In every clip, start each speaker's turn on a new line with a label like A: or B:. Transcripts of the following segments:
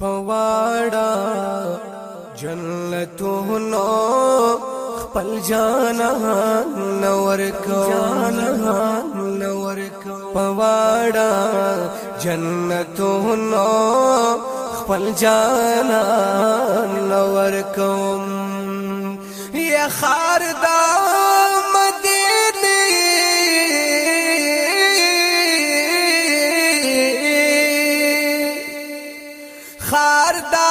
A: پواړه جنتونو خپل جانان نور کو جانان نور کو پواړه جنتونو خپل جانان نور کوم یا خاردار خاردا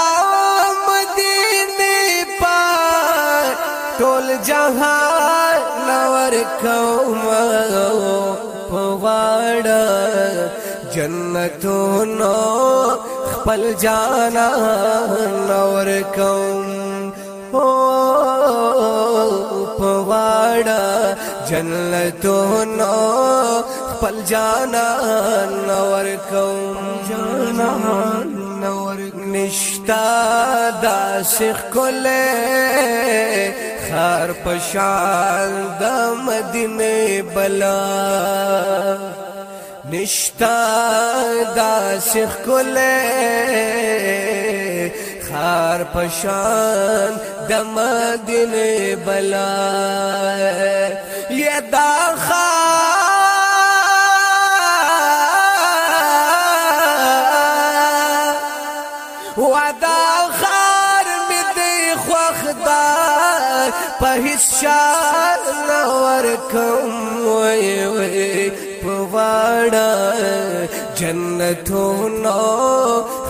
A: مدینه پا ټول جهان لور کوم پواړ جنتونو خپل جانا نور کوم پواړ جنتونو خپل جانا نور کوم جانا نشتا دا سیخ کلے خار پشان دا مدینے بلا نشتا دا سیخ کلے خار پشان دا مدینے بلا یہ دا خار ودا خار می دی خوخدار په هیڅ شان ور کوم وای وای پواړه جنتونو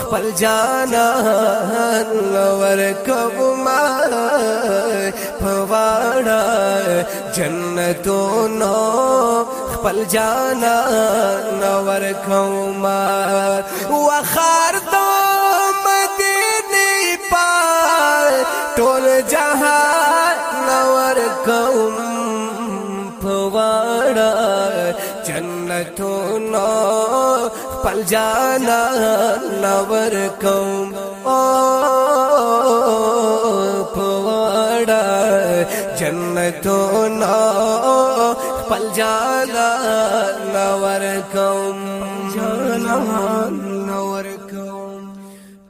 A: خپل جانان ور کوم پواړه جنتونو خپل جانان ور کوم وخار دو خپل جانا نور کوم او پوڑا جنتو نا خپل جانا نور کوم جانا نور کوم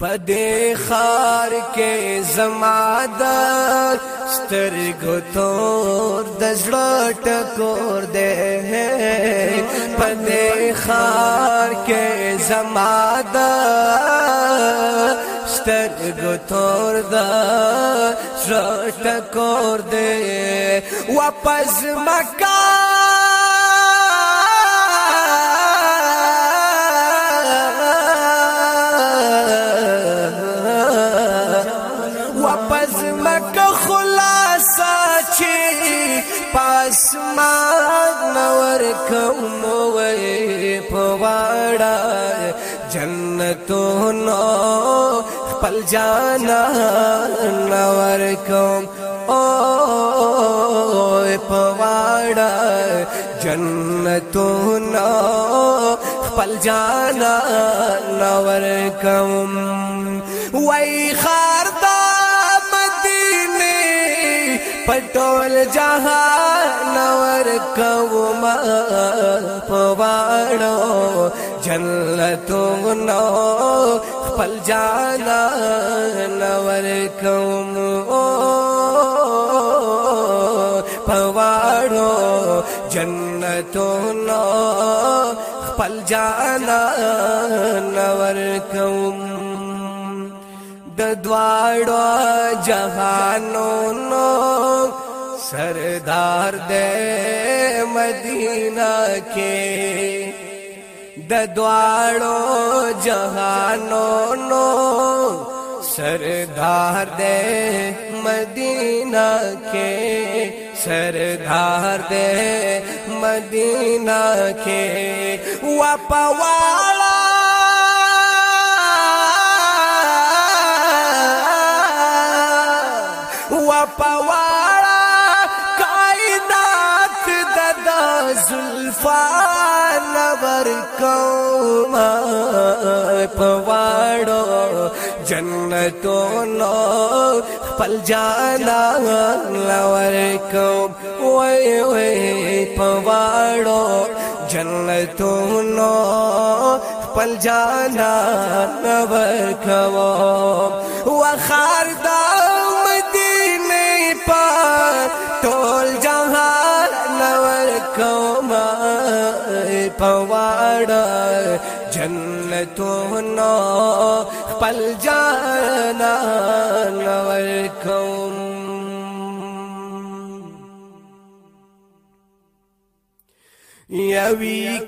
A: پدې خار کې زمادار سترګو تور د زړه ټکور ده پدې خار کې زما د سترګو تور د زړه ټکور دې واپس مکه غواړه جنتونو خپل جانا نور کوم او په واړه جنتونو خپل جانا نور کوم وای خار دا مدینه پټول جهان نور کوم په واړه जन त न फल जा नवर कम हो पवारो जनतो न फल जा नवर कम दो जो न सरदार दे मदीना खे د دوالو جهانو نو سردار دے مدینہ کے سردار دے مدینہ کے واپا والا واپا والا قائدات ددا زلفان ور کوم په واړو جنتونو خپل جانا لور کوم وای وای په واړو جنتونو خپل جانا لور کوم وخار دا مدینه په ټول پوار جنتوں ن پل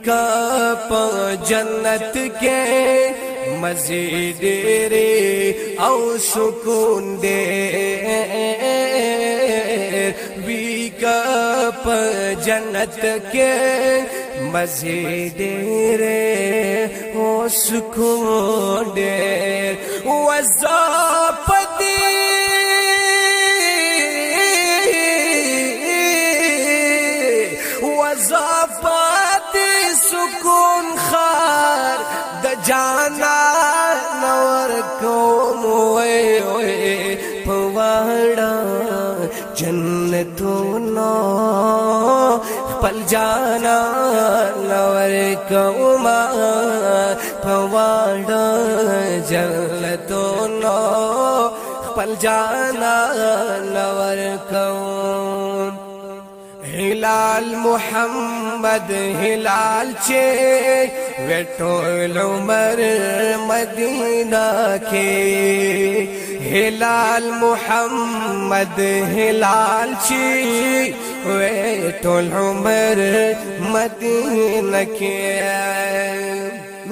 A: کا پا جنت کے مزے رے سکون دے وی کا پا جنت کے مزي ډېر او سکون ډېر وزاپتي وزاپتي سکون خار د جانا نور کوم وې وې پواړه جنتونو پل جانا لور کو مہنا موالا جلتو نو پل جانا لور کو ہلال محمد ہلال چے ویٹول عمر مدینہ کے هلال محمد هلال چی وی ټول عمر مدینه کې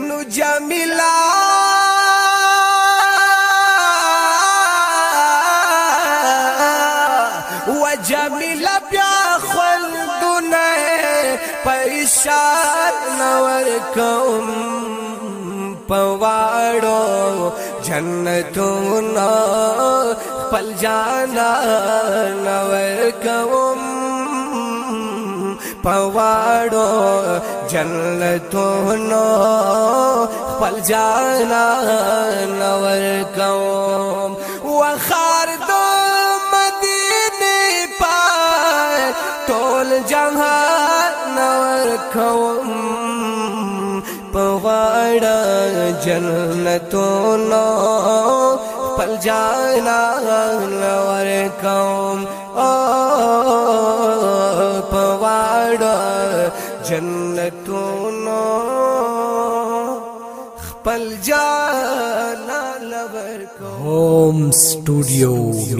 A: نو جمیلا و جمیلا بیا خلدونه پریشان نور کوم پواړو جنتونا خپل جانا نو کوم پواړو جنتونا خپل جانا نو کوم وخار د مدینه پای ټول جهان نو کوم غواړه جنتونو پل جانا لور کوم او پواړه جنتونو خپل جانا لور کوم هوم سټوډیو